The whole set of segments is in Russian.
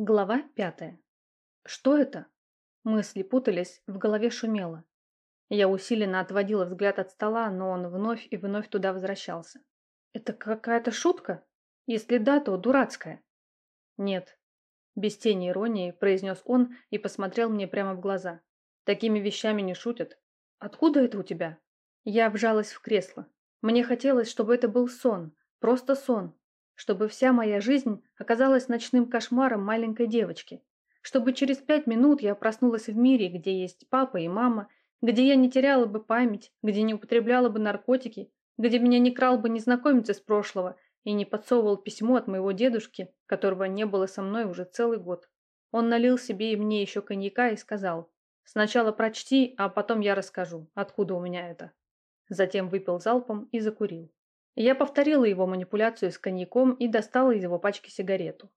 Глава пятая. Что это? Мысли путались, в голове шумело. Я усиленно отводила взгляд от стола, но он вновь и вновь туда возвращался. Это какая-то шутка? Если да, то дурацкая. Нет. Без тени иронии произнес он и посмотрел мне прямо в глаза. Такими вещами не шутят. Откуда это у тебя? Я вжалась в кресло. Мне хотелось, чтобы это был сон. Просто сон чтобы вся моя жизнь оказалась ночным кошмаром маленькой девочки, чтобы через пять минут я проснулась в мире, где есть папа и мама, где я не теряла бы память, где не употребляла бы наркотики, где меня не крал бы незнакомец из прошлого и не подсовывал письмо от моего дедушки, которого не было со мной уже целый год. Он налил себе и мне еще коньяка и сказал, «Сначала прочти, а потом я расскажу, откуда у меня это». Затем выпил залпом и закурил. Я повторила его манипуляцию с коньяком и достала из его пачки сигарету.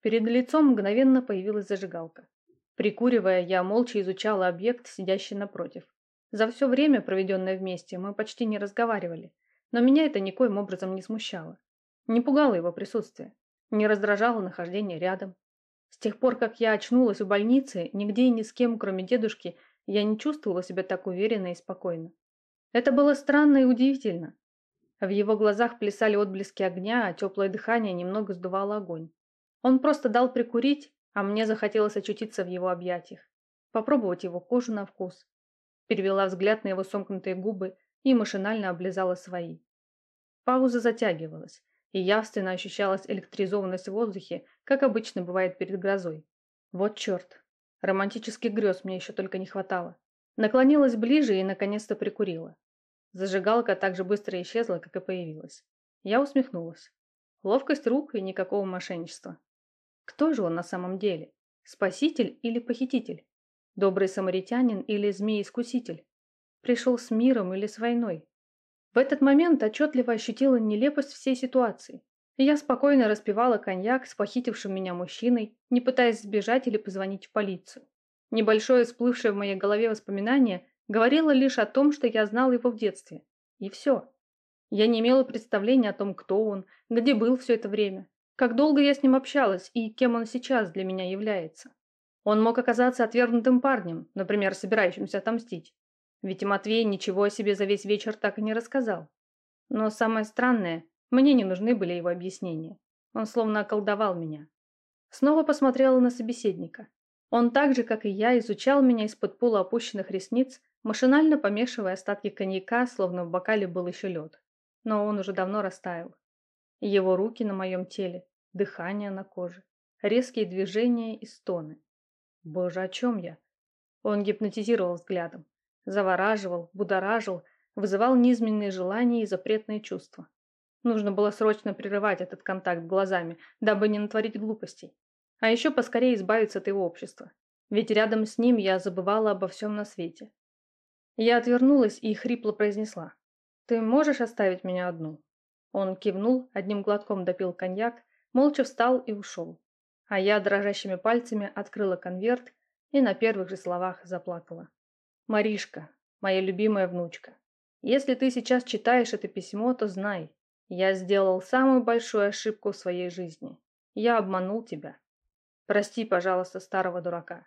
Перед лицом мгновенно появилась зажигалка. Прикуривая, я молча изучала объект, сидящий напротив. За все время, проведенное вместе, мы почти не разговаривали, но меня это никоим образом не смущало. Не пугало его присутствие, не раздражало нахождение рядом. С тех пор, как я очнулась в больнице, нигде и ни с кем, кроме дедушки, я не чувствовала себя так уверенно и спокойно. Это было странно и удивительно. В его глазах плясали отблески огня, а теплое дыхание немного сдувало огонь. Он просто дал прикурить, а мне захотелось очутиться в его объятиях. Попробовать его кожу на вкус. Перевела взгляд на его сомкнутые губы и машинально облизала свои. Пауза затягивалась, и явственно ощущалась электризованность в воздухе, как обычно бывает перед грозой. Вот черт. Романтических грез мне еще только не хватало. Наклонилась ближе и наконец-то прикурила. Зажигалка так же быстро исчезла, как и появилась. Я усмехнулась. Ловкость рук и никакого мошенничества. Кто же он на самом деле? Спаситель или похититель? Добрый самаритянин или змей-искуситель? Пришел с миром или с войной? В этот момент отчетливо ощутила нелепость всей ситуации. я спокойно распивала коньяк с похитившим меня мужчиной, не пытаясь сбежать или позвонить в полицию. Небольшое всплывшее в моей голове воспоминание Говорила лишь о том, что я знал его в детстве. И все. Я не имела представления о том, кто он, где был все это время, как долго я с ним общалась и кем он сейчас для меня является. Он мог оказаться отвергнутым парнем, например, собирающимся отомстить. Ведь Матвей ничего о себе за весь вечер так и не рассказал. Но самое странное, мне не нужны были его объяснения. Он словно околдовал меня. Снова посмотрела на собеседника. Он так же, как и я, изучал меня из-под полуопущенных ресниц, машинально помешивая остатки коньяка, словно в бокале был еще лед. Но он уже давно растаял. Его руки на моем теле, дыхание на коже, резкие движения и стоны. Боже, о чем я? Он гипнотизировал взглядом, завораживал, будоражил, вызывал низменные желания и запретные чувства. Нужно было срочно прерывать этот контакт глазами, дабы не натворить глупостей. А еще поскорее избавиться от его общества. Ведь рядом с ним я забывала обо всем на свете. Я отвернулась и хрипло произнесла. «Ты можешь оставить меня одну?» Он кивнул, одним глотком допил коньяк, молча встал и ушел. А я дрожащими пальцами открыла конверт и на первых же словах заплакала. «Маришка, моя любимая внучка, если ты сейчас читаешь это письмо, то знай, я сделал самую большую ошибку в своей жизни. Я обманул тебя. Прости, пожалуйста, старого дурака.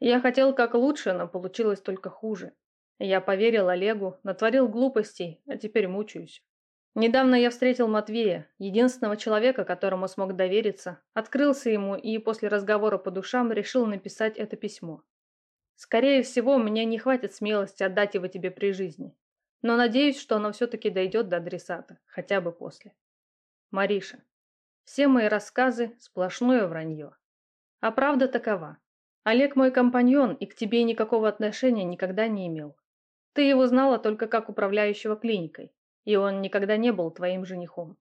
Я хотел как лучше, но получилось только хуже. Я поверил Олегу, натворил глупостей, а теперь мучаюсь. Недавно я встретил Матвея, единственного человека, которому смог довериться, открылся ему и после разговора по душам решил написать это письмо. Скорее всего, мне не хватит смелости отдать его тебе при жизни, но надеюсь, что оно все-таки дойдет до адресата, хотя бы после. Мариша, все мои рассказы – сплошное вранье. А правда такова. Олег мой компаньон и к тебе никакого отношения никогда не имел. Ты его знала только как управляющего клиникой, и он никогда не был твоим женихом.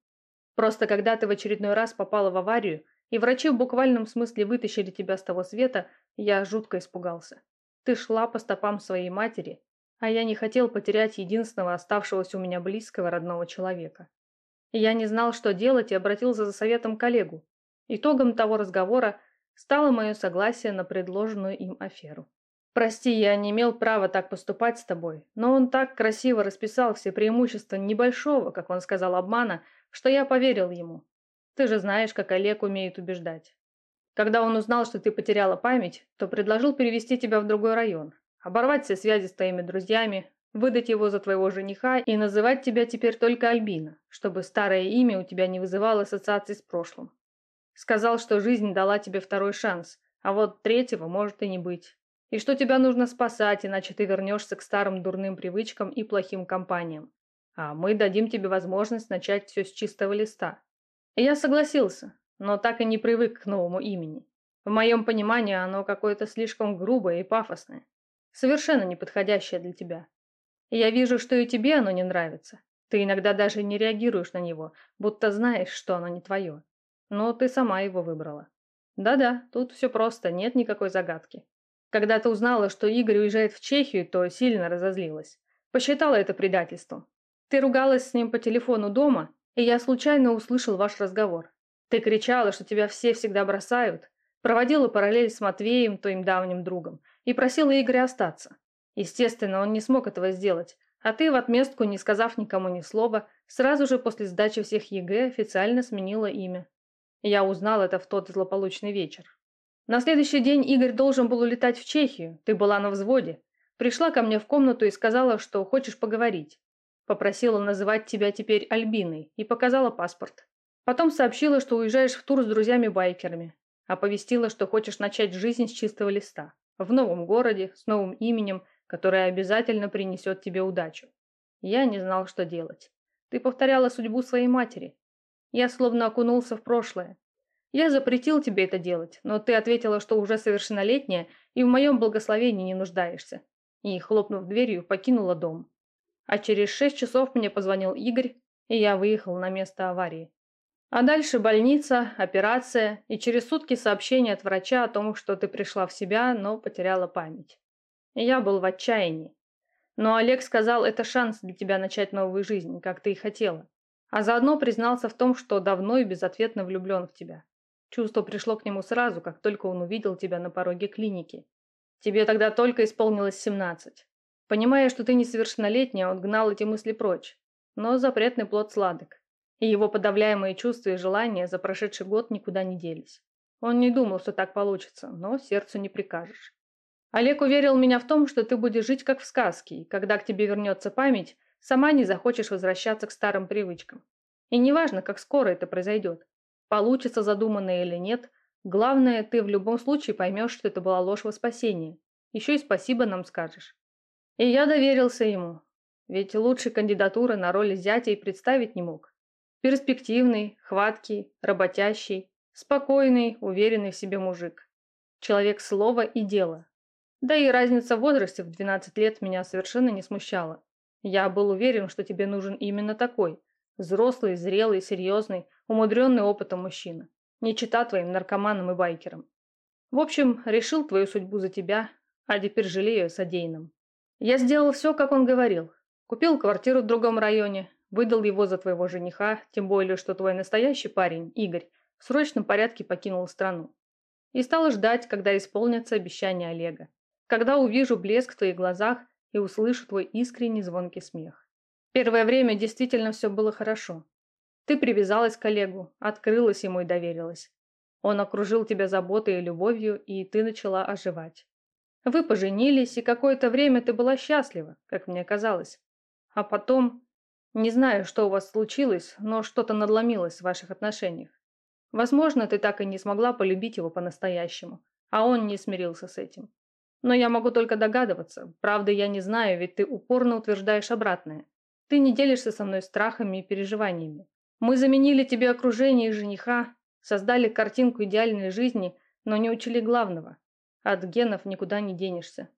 Просто когда ты в очередной раз попала в аварию, и врачи в буквальном смысле вытащили тебя с того света, я жутко испугался. Ты шла по стопам своей матери, а я не хотел потерять единственного оставшегося у меня близкого родного человека. Я не знал, что делать, и обратился за советом к коллегу. Итогом того разговора стало мое согласие на предложенную им аферу. Прости, я не имел права так поступать с тобой, но он так красиво расписал все преимущества небольшого, как он сказал, обмана, что я поверил ему. Ты же знаешь, как Олег умеет убеждать. Когда он узнал, что ты потеряла память, то предложил перевести тебя в другой район, оборвать все связи с твоими друзьями, выдать его за твоего жениха и называть тебя теперь только Альбина, чтобы старое имя у тебя не вызывало ассоциаций с прошлым. Сказал, что жизнь дала тебе второй шанс, а вот третьего может и не быть. И что тебя нужно спасать, иначе ты вернешься к старым дурным привычкам и плохим компаниям. А мы дадим тебе возможность начать все с чистого листа. И я согласился, но так и не привык к новому имени. В моем понимании оно какое-то слишком грубое и пафосное. Совершенно неподходящее для тебя. И я вижу, что и тебе оно не нравится. Ты иногда даже не реагируешь на него, будто знаешь, что оно не твое. Но ты сама его выбрала. Да-да, тут все просто, нет никакой загадки. Когда ты узнала, что Игорь уезжает в Чехию, то сильно разозлилась. Посчитала это предательством. Ты ругалась с ним по телефону дома, и я случайно услышал ваш разговор. Ты кричала, что тебя все всегда бросают, проводила параллель с Матвеем, твоим давним другом, и просила Игоря остаться. Естественно, он не смог этого сделать, а ты в отместку, не сказав никому ни слова, сразу же после сдачи всех ЕГЭ официально сменила имя. Я узнал это в тот злополучный вечер. На следующий день Игорь должен был улетать в Чехию, ты была на взводе. Пришла ко мне в комнату и сказала, что хочешь поговорить. Попросила называть тебя теперь Альбиной и показала паспорт. Потом сообщила, что уезжаешь в тур с друзьями-байкерами. Оповестила, что хочешь начать жизнь с чистого листа. В новом городе, с новым именем, которое обязательно принесет тебе удачу. Я не знал, что делать. Ты повторяла судьбу своей матери. Я словно окунулся в прошлое. Я запретил тебе это делать, но ты ответила, что уже совершеннолетняя и в моем благословении не нуждаешься. И, хлопнув дверью, покинула дом. А через шесть часов мне позвонил Игорь, и я выехал на место аварии. А дальше больница, операция и через сутки сообщение от врача о том, что ты пришла в себя, но потеряла память. И я был в отчаянии. Но Олег сказал, это шанс для тебя начать новую жизнь, как ты и хотела. А заодно признался в том, что давно и безответно влюблен в тебя. Чувство пришло к нему сразу, как только он увидел тебя на пороге клиники. Тебе тогда только исполнилось 17. Понимая, что ты несовершеннолетняя, он гнал эти мысли прочь. Но запретный плод сладок. И его подавляемые чувства и желания за прошедший год никуда не делись. Он не думал, что так получится, но сердцу не прикажешь. Олег уверил меня в том, что ты будешь жить как в сказке, и когда к тебе вернется память, сама не захочешь возвращаться к старым привычкам. И неважно, как скоро это произойдет. Получится задуманное или нет, главное, ты в любом случае поймешь, что это была ложь во спасение. Еще и спасибо нам скажешь. И я доверился ему, ведь лучшей кандидатуры на роль зятя и представить не мог. Перспективный, хваткий, работящий, спокойный, уверенный в себе мужик. Человек слова и дела. Да и разница в возрасте в 12 лет меня совершенно не смущала. Я был уверен, что тебе нужен именно такой. Взрослый, зрелый, серьезный, умудренный опытом мужчина. Не чита твоим наркоманам и байкерам. В общем, решил твою судьбу за тебя, а теперь жалею о содеянном. Я сделал все, как он говорил. Купил квартиру в другом районе, выдал его за твоего жениха, тем более, что твой настоящий парень, Игорь, в срочном порядке покинул страну. И стал ждать, когда исполнятся обещания Олега. Когда увижу блеск в твоих глазах и услышу твой искренний звонкий смех. Первое время действительно все было хорошо. Ты привязалась к Олегу, открылась ему и доверилась. Он окружил тебя заботой и любовью, и ты начала оживать. Вы поженились, и какое-то время ты была счастлива, как мне казалось. А потом не знаю, что у вас случилось, но что-то надломилось в ваших отношениях. Возможно, ты так и не смогла полюбить его по-настоящему, а он не смирился с этим. Но я могу только догадываться. Правда, я не знаю, ведь ты упорно утверждаешь обратное. Ты не делишься со мной страхами и переживаниями. Мы заменили тебе окружение и жениха, создали картинку идеальной жизни, но не учили главного. От генов никуда не денешься.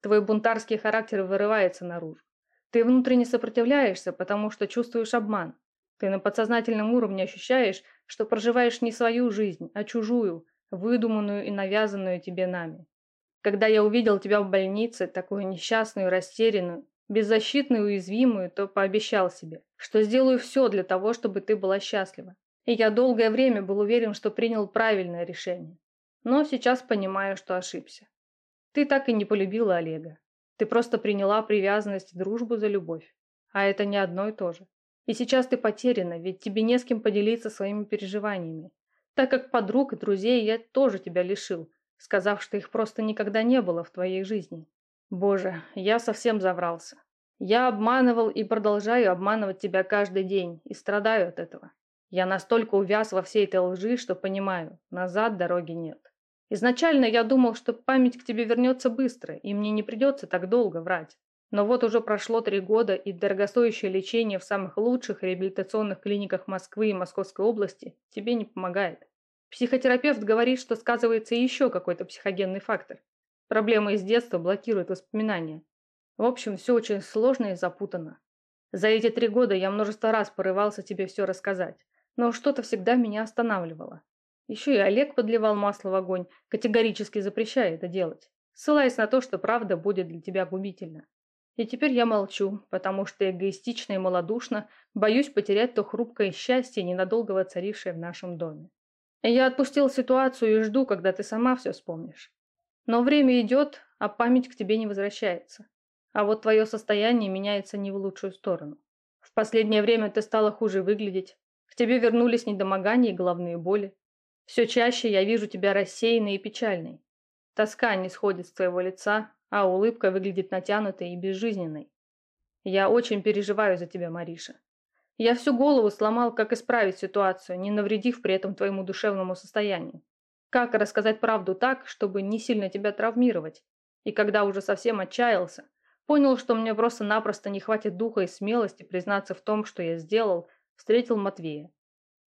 Твой бунтарский характер вырывается наружу. Ты внутренне сопротивляешься, потому что чувствуешь обман. Ты на подсознательном уровне ощущаешь, что проживаешь не свою жизнь, а чужую, выдуманную и навязанную тебе нами. Когда я увидел тебя в больнице, такую несчастную, растерянную, беззащитную и уязвимую, то пообещал себе, что сделаю все для того, чтобы ты была счастлива. И я долгое время был уверен, что принял правильное решение. Но сейчас понимаю, что ошибся. Ты так и не полюбила Олега. Ты просто приняла привязанность и дружбу за любовь. А это не одно и то же. И сейчас ты потеряна, ведь тебе не с кем поделиться своими переживаниями. так как подруг и друзей я тоже тебя лишил, сказав, что их просто никогда не было в твоей жизни. Боже, я совсем заврался. Я обманывал и продолжаю обманывать тебя каждый день и страдаю от этого. Я настолько увяз во всей этой лжи, что понимаю, назад дороги нет. Изначально я думал, что память к тебе вернется быстро, и мне не придется так долго врать. Но вот уже прошло три года, и дорогостоящее лечение в самых лучших реабилитационных клиниках Москвы и Московской области тебе не помогает. Психотерапевт говорит, что сказывается еще какой-то психогенный фактор. Проблемы из детства блокируют воспоминания. В общем, все очень сложно и запутанно. За эти три года я множество раз порывался тебе все рассказать, но что-то всегда меня останавливало. Еще и Олег подливал масло в огонь, категорически запрещая это делать, ссылаясь на то, что правда будет для тебя губительна. И теперь я молчу, потому что эгоистично и малодушно боюсь потерять то хрупкое счастье, ненадолго воцарившее в нашем доме. Я отпустил ситуацию и жду, когда ты сама все вспомнишь. Но время идет, а память к тебе не возвращается. А вот твое состояние меняется не в лучшую сторону. В последнее время ты стала хуже выглядеть. К тебе вернулись недомогания и головные боли. Все чаще я вижу тебя рассеянной и печальной. Тоска не сходит с твоего лица, а улыбка выглядит натянутой и безжизненной. Я очень переживаю за тебя, Мариша. Я всю голову сломал, как исправить ситуацию, не навредив при этом твоему душевному состоянию. Как рассказать правду так, чтобы не сильно тебя травмировать. И когда уже совсем отчаялся, понял, что мне просто-напросто не хватит духа и смелости признаться в том, что я сделал, встретил Матвея.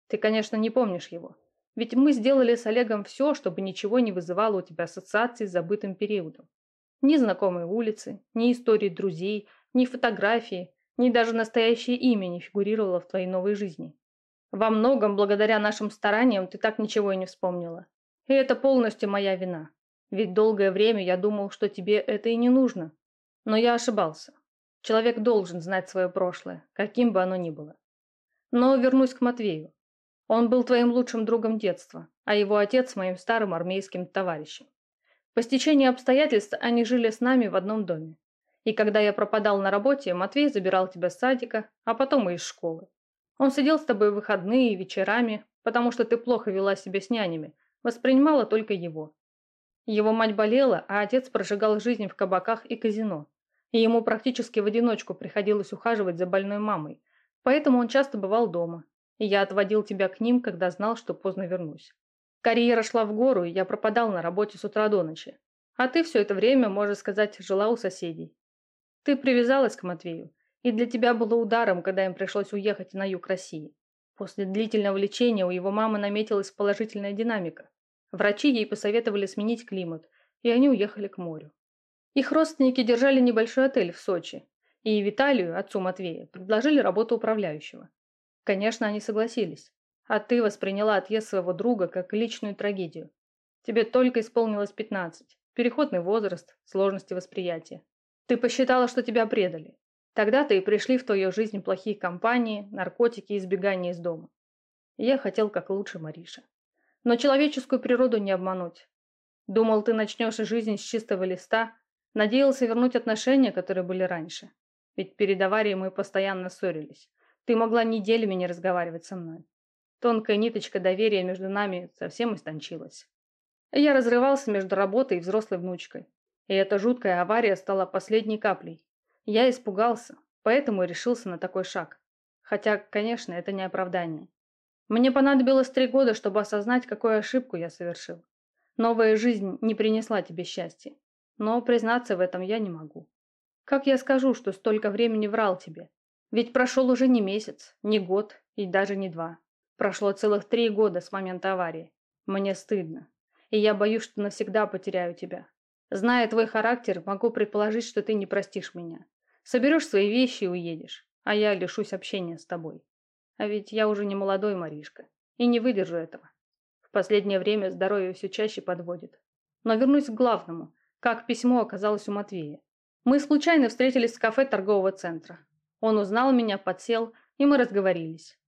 Ты, конечно, не помнишь его. Ведь мы сделали с Олегом все, чтобы ничего не вызывало у тебя ассоциаций с забытым периодом. Ни знакомые улицы, ни истории друзей, ни фотографии, ни даже настоящее имя не фигурировало в твоей новой жизни. Во многом, благодаря нашим стараниям, ты так ничего и не вспомнила. И это полностью моя вина. Ведь долгое время я думал, что тебе это и не нужно. Но я ошибался. Человек должен знать свое прошлое, каким бы оно ни было. Но вернусь к Матвею. Он был твоим лучшим другом детства, а его отец моим старым армейским товарищем. По стечению обстоятельств они жили с нами в одном доме. И когда я пропадал на работе, Матвей забирал тебя с садика, а потом и из школы. Он сидел с тобой в выходные и вечерами, потому что ты плохо вела себя с нянями, воспринимала только его. Его мать болела, а отец прожигал жизнь в кабаках и казино. И ему практически в одиночку приходилось ухаживать за больной мамой, поэтому он часто бывал дома. И я отводил тебя к ним, когда знал, что поздно вернусь. Карьера шла в гору, и я пропадал на работе с утра до ночи. А ты все это время, можно сказать, жила у соседей. Ты привязалась к Матвею, и для тебя было ударом, когда им пришлось уехать на юг России. После длительного лечения у его мамы наметилась положительная динамика. Врачи ей посоветовали сменить климат, и они уехали к морю. Их родственники держали небольшой отель в Сочи, и Виталию, отцу Матвея, предложили работу управляющего. Конечно, они согласились. А ты восприняла отъезд своего друга как личную трагедию. Тебе только исполнилось 15. Переходный возраст, сложности восприятия. Ты посчитала, что тебя предали. Тогда-то и пришли в твою жизнь плохие компании, наркотики и избегание из дома. я хотел как лучше, Мариша. Но человеческую природу не обмануть. Думал, ты начнешь жизнь с чистого листа, надеялся вернуть отношения, которые были раньше. Ведь перед аварией мы постоянно ссорились. Ты могла неделями не разговаривать со мной. Тонкая ниточка доверия между нами совсем истончилась. Я разрывался между работой и взрослой внучкой. И эта жуткая авария стала последней каплей. Я испугался, поэтому и решился на такой шаг. Хотя, конечно, это не оправдание. Мне понадобилось три года, чтобы осознать, какую ошибку я совершил. Новая жизнь не принесла тебе счастья. Но признаться в этом я не могу. Как я скажу, что столько времени врал тебе? Ведь прошел уже не месяц, не год и даже не два. Прошло целых три года с момента аварии. Мне стыдно. И я боюсь, что навсегда потеряю тебя. Зная твой характер, могу предположить, что ты не простишь меня. Соберешь свои вещи и уедешь, а я лишусь общения с тобой. А ведь я уже не молодой Маришка и не выдержу этого. В последнее время здоровье все чаще подводит. Но вернусь к главному. Как письмо оказалось у Матвея. Мы случайно встретились в кафе торгового центра. Он узнал меня, подсел, и мы разговорились.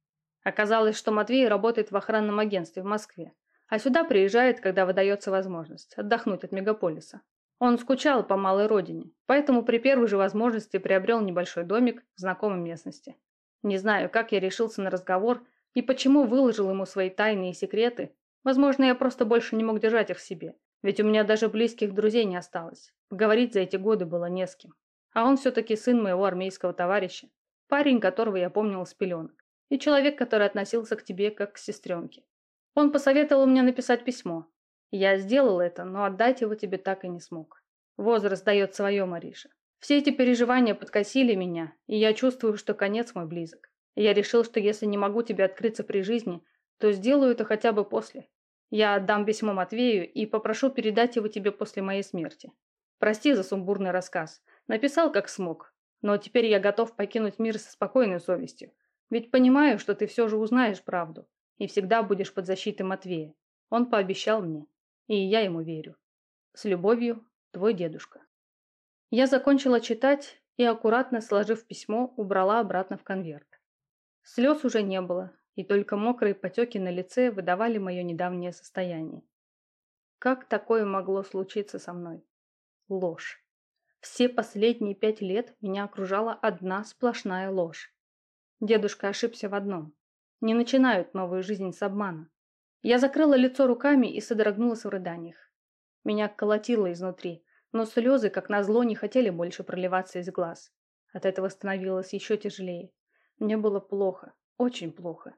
Оказалось, что Матвей работает в охранном агентстве в Москве, а сюда приезжает, когда выдается возможность отдохнуть от мегаполиса. Он скучал по малой родине, поэтому при первой же возможности приобрел небольшой домик в знакомой местности. Не знаю, как я решился на разговор и почему выложил ему свои тайные секреты, Возможно, я просто больше не мог держать их в себе. Ведь у меня даже близких друзей не осталось. Поговорить за эти годы было не с кем. А он все-таки сын моего армейского товарища. Парень, которого я помнил с пеленок. И человек, который относился к тебе как к сестренке. Он посоветовал мне написать письмо. Я сделал это, но отдать его тебе так и не смог. Возраст дает свое, Мариша. Все эти переживания подкосили меня, и я чувствую, что конец мой близок. Я решил, что если не могу тебе открыться при жизни, то сделаю это хотя бы после. Я отдам письмо Матвею и попрошу передать его тебе после моей смерти. Прости за сумбурный рассказ. Написал как смог. Но теперь я готов покинуть мир со спокойной совестью. Ведь понимаю, что ты все же узнаешь правду. И всегда будешь под защитой Матвея. Он пообещал мне. И я ему верю. С любовью, твой дедушка. Я закончила читать и, аккуратно сложив письмо, убрала обратно в конверт. Слез уже не было, и только мокрые потеки на лице выдавали мое недавнее состояние. Как такое могло случиться со мной? Ложь. Все последние пять лет меня окружала одна сплошная ложь. Дедушка ошибся в одном. Не начинают новую жизнь с обмана. Я закрыла лицо руками и содрогнулась в рыданиях. Меня колотило изнутри, но слезы, как назло, не хотели больше проливаться из глаз. От этого становилось еще тяжелее. Мне было плохо, очень плохо.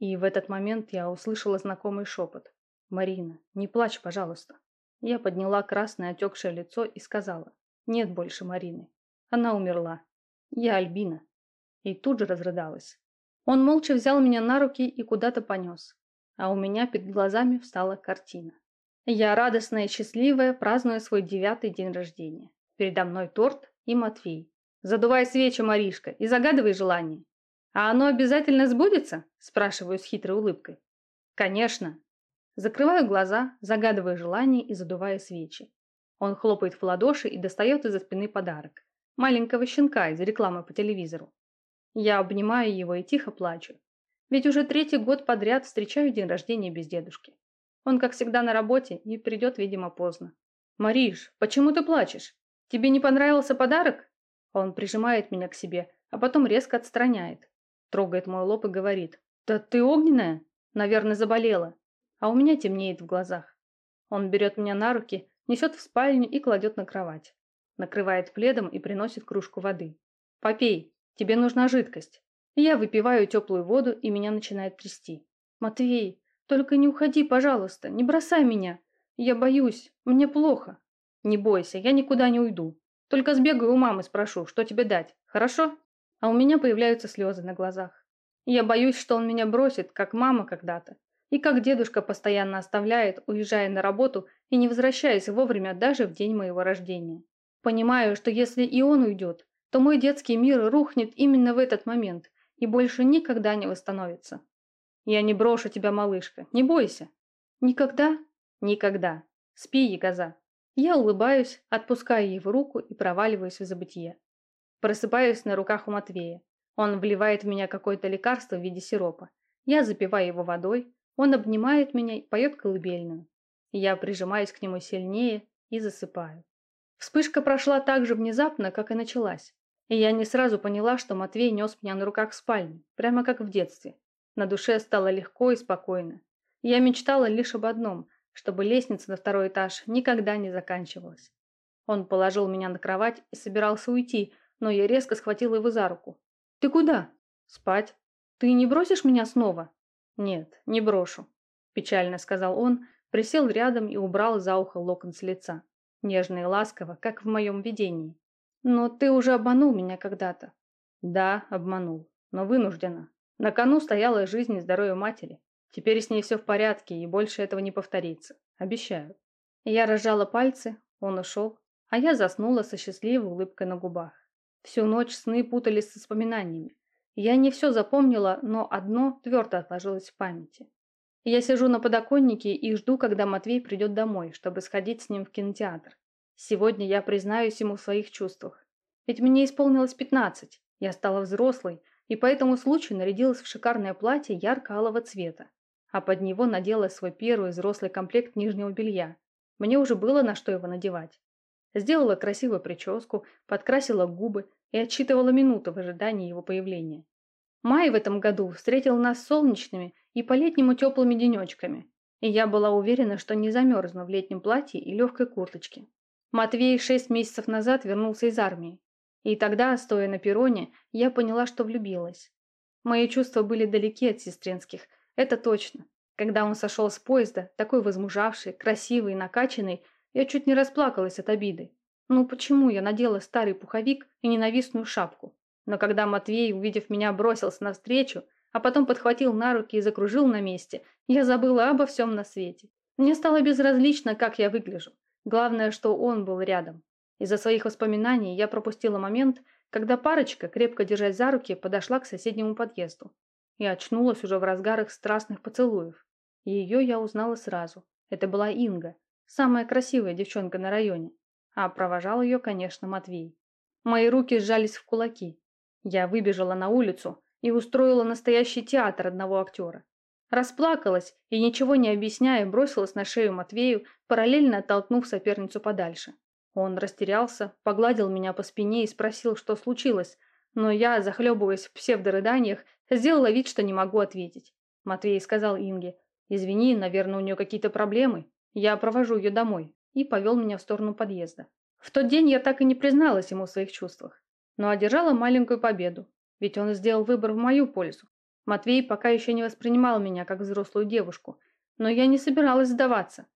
И в этот момент я услышала знакомый шепот. «Марина, не плачь, пожалуйста». Я подняла красное отекшее лицо и сказала. «Нет больше Марины. Она умерла. Я Альбина». И тут же разрыдалась. Он молча взял меня на руки и куда-то понес. А у меня перед глазами встала картина. Я радостная и счастливая праздную свой девятый день рождения. Передо мной торт и Матвей. Задувай свечи, Маришка, и загадывай желание. «А оно обязательно сбудется?» – спрашиваю с хитрой улыбкой. «Конечно». Закрываю глаза, загадываю желание и задуваю свечи. Он хлопает в ладоши и достает из-за спины подарок. Маленького щенка из рекламы по телевизору. Я обнимаю его и тихо плачу. Ведь уже третий год подряд встречаю день рождения без дедушки. Он, как всегда, на работе и придет, видимо, поздно. «Мариш, почему ты плачешь? Тебе не понравился подарок?» Он прижимает меня к себе, а потом резко отстраняет. Трогает мой лоб и говорит. «Да ты огненная? Наверное, заболела». А у меня темнеет в глазах. Он берет меня на руки, несет в спальню и кладет на кровать. Накрывает пледом и приносит кружку воды. «Попей, тебе нужна жидкость». Я выпиваю теплую воду, и меня начинает трясти. «Матвей, только не уходи, пожалуйста, не бросай меня. Я боюсь, мне плохо». «Не бойся, я никуда не уйду. Только сбегаю у мамы спрошу, что тебе дать, хорошо?» а у меня появляются слезы на глазах. Я боюсь, что он меня бросит, как мама когда-то, и как дедушка постоянно оставляет, уезжая на работу и не возвращаясь вовремя даже в день моего рождения. Понимаю, что если и он уйдет, то мой детский мир рухнет именно в этот момент и больше никогда не восстановится. Я не брошу тебя, малышка, не бойся. Никогда? Никогда. Спи, ягоза. Я улыбаюсь, отпускаю его руку и проваливаюсь в забытье. Просыпаюсь на руках у Матвея. Он вливает в меня какое-то лекарство в виде сиропа. Я запиваю его водой, он обнимает меня и поет колыбельную. Я прижимаюсь к нему сильнее и засыпаю. Вспышка прошла так же внезапно, как и началась. И я не сразу поняла, что Матвей нес меня на руках в спальню, прямо как в детстве. На душе стало легко и спокойно. Я мечтала лишь об одном, чтобы лестница на второй этаж никогда не заканчивалась. Он положил меня на кровать и собирался уйти, но я резко схватила его за руку. «Ты куда?» «Спать». «Ты не бросишь меня снова?» «Нет, не брошу», – печально сказал он, присел рядом и убрал за ухо локон с лица. Нежно и ласково, как в моем видении. «Но ты уже обманул меня когда-то». «Да, обманул, но вынужденно. На кону стояла жизнь и здоровье матери. Теперь с ней все в порядке, и больше этого не повторится. Обещаю». Я разжала пальцы, он ушел, а я заснула со счастливой улыбкой на губах. Всю ночь сны путались с воспоминаниями. Я не все запомнила, но одно твердо отложилось в памяти. Я сижу на подоконнике и жду, когда Матвей придет домой, чтобы сходить с ним в кинотеатр. Сегодня я признаюсь ему в своих чувствах. Ведь мне исполнилось 15, я стала взрослой, и по этому случаю нарядилась в шикарное платье ярко-алого цвета, а под него надела свой первый взрослый комплект нижнего белья. Мне уже было на что его надевать. Сделала красивую прическу, подкрасила губы и отсчитывала минуты в ожидании его появления. Май в этом году встретил нас солнечными и по-летнему теплыми денечками. и я была уверена, что не замерзну в летнем платье и легкой курточке. Матвей шесть месяцев назад вернулся из армии, и тогда, стоя на перроне, я поняла, что влюбилась. Мои чувства были далеки от сестринских, это точно. Когда он сошел с поезда, такой возмужавший, красивый накачанный, я чуть не расплакалась от обиды. Ну почему я надела старый пуховик и ненавистную шапку? Но когда Матвей, увидев меня, бросился навстречу, а потом подхватил на руки и закружил на месте, я забыла обо всем на свете. Мне стало безразлично, как я выгляжу. Главное, что он был рядом. Из-за своих воспоминаний я пропустила момент, когда парочка, крепко держась за руки, подошла к соседнему подъезду. И очнулась уже в разгарах страстных поцелуев. Ее я узнала сразу. Это была Инга, самая красивая девчонка на районе. А провожал ее, конечно, Матвей. Мои руки сжались в кулаки. Я выбежала на улицу и устроила настоящий театр одного актера. Расплакалась и, ничего не объясняя, бросилась на шею Матвею, параллельно оттолкнув соперницу подальше. Он растерялся, погладил меня по спине и спросил, что случилось, но я, захлебываясь в псевдорыданиях, сделала вид, что не могу ответить. Матвей сказал Инге, «Извини, наверное, у нее какие-то проблемы. Я провожу ее домой», и повел меня в сторону подъезда. В тот день я так и не призналась ему в своих чувствах но одержала маленькую победу, ведь он сделал выбор в мою пользу. Матвей пока еще не воспринимал меня как взрослую девушку, но я не собиралась сдаваться.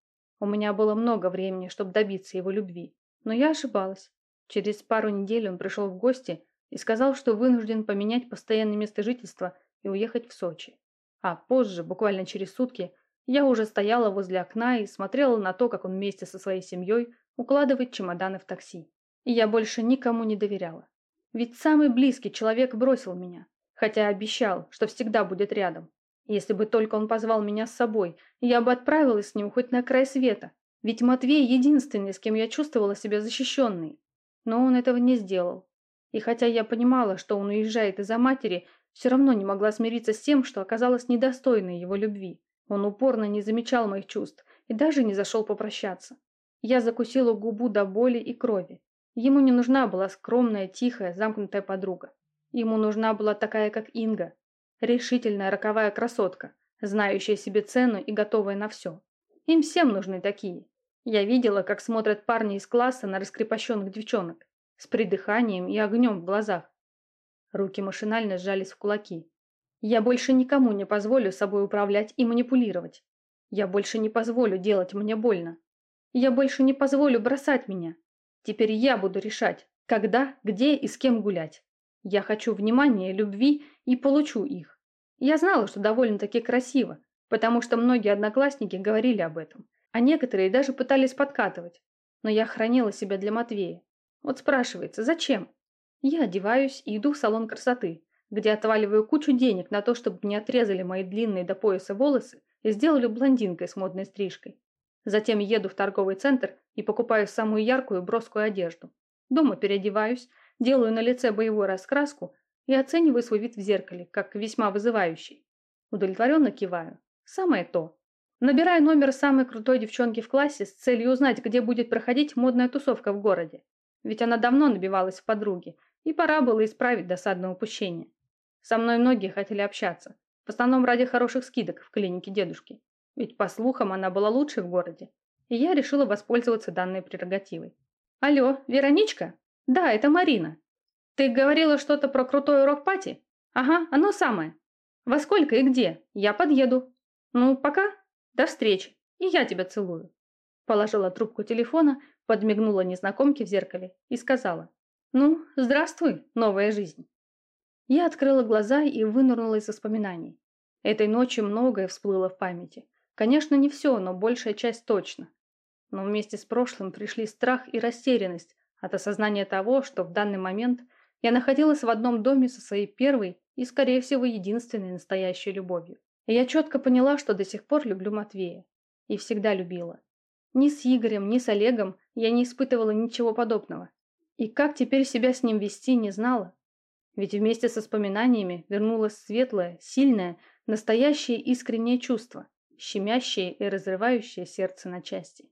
У меня было много времени, чтобы добиться его любви, но я ошибалась. Через пару недель он пришел в гости и сказал, что вынужден поменять постоянное место жительства и уехать в Сочи. А позже, буквально через сутки, я уже стояла возле окна и смотрела на то, как он вместе со своей семьей укладывает чемоданы в такси. И я больше никому не доверяла. Ведь самый близкий человек бросил меня, хотя обещал, что всегда будет рядом. Если бы только он позвал меня с собой, я бы отправилась с ним хоть на край света. Ведь Матвей единственный, с кем я чувствовала себя защищенной. Но он этого не сделал. И хотя я понимала, что он уезжает из-за матери, все равно не могла смириться с тем, что оказалась недостойной его любви. Он упорно не замечал моих чувств и даже не зашел попрощаться. Я закусила губу до боли и крови. Ему не нужна была скромная, тихая, замкнутая подруга. Ему нужна была такая, как Инга. Решительная роковая красотка, знающая себе цену и готовая на все. Им всем нужны такие. Я видела, как смотрят парни из класса на раскрепощенных девчонок, с придыханием и огнем в глазах. Руки машинально сжались в кулаки. Я больше никому не позволю собой управлять и манипулировать. Я больше не позволю делать мне больно. Я больше не позволю бросать меня. Теперь я буду решать, когда, где и с кем гулять. Я хочу внимания, любви и получу их. Я знала, что довольно-таки красиво, потому что многие одноклассники говорили об этом, а некоторые даже пытались подкатывать. Но я хранила себя для Матвея. Вот спрашивается, зачем? Я одеваюсь и иду в салон красоты, где отваливаю кучу денег на то, чтобы мне отрезали мои длинные до пояса волосы и сделали блондинкой с модной стрижкой. Затем еду в торговый центр и покупаю самую яркую броскую одежду. Дома переодеваюсь, делаю на лице боевую раскраску и оцениваю свой вид в зеркале, как весьма вызывающий. Удовлетворенно киваю. Самое то. Набираю номер самой крутой девчонки в классе с целью узнать, где будет проходить модная тусовка в городе. Ведь она давно набивалась в подруги, и пора было исправить досадное упущение. Со мной многие хотели общаться, в основном ради хороших скидок в клинике дедушки. Ведь, по слухам, она была лучшей в городе. И я решила воспользоваться данной прерогативой. «Алло, Вероничка? Да, это Марина. Ты говорила что-то про крутой урок пати? Ага, оно самое. Во сколько и где? Я подъеду. Ну, пока. До встречи. И я тебя целую». Положила трубку телефона, подмигнула незнакомке в зеркале и сказала. «Ну, здравствуй, новая жизнь». Я открыла глаза и вынырнула из воспоминаний. Этой ночью многое всплыло в памяти. Конечно, не все, но большая часть точно. Но вместе с прошлым пришли страх и растерянность от осознания того, что в данный момент я находилась в одном доме со своей первой и, скорее всего, единственной настоящей любовью. И я четко поняла, что до сих пор люблю Матвея. И всегда любила. Ни с Игорем, ни с Олегом я не испытывала ничего подобного. И как теперь себя с ним вести, не знала. Ведь вместе со воспоминаниями вернулось светлое, сильное, настоящее искреннее чувство щемящее и разрывающее сердце на части.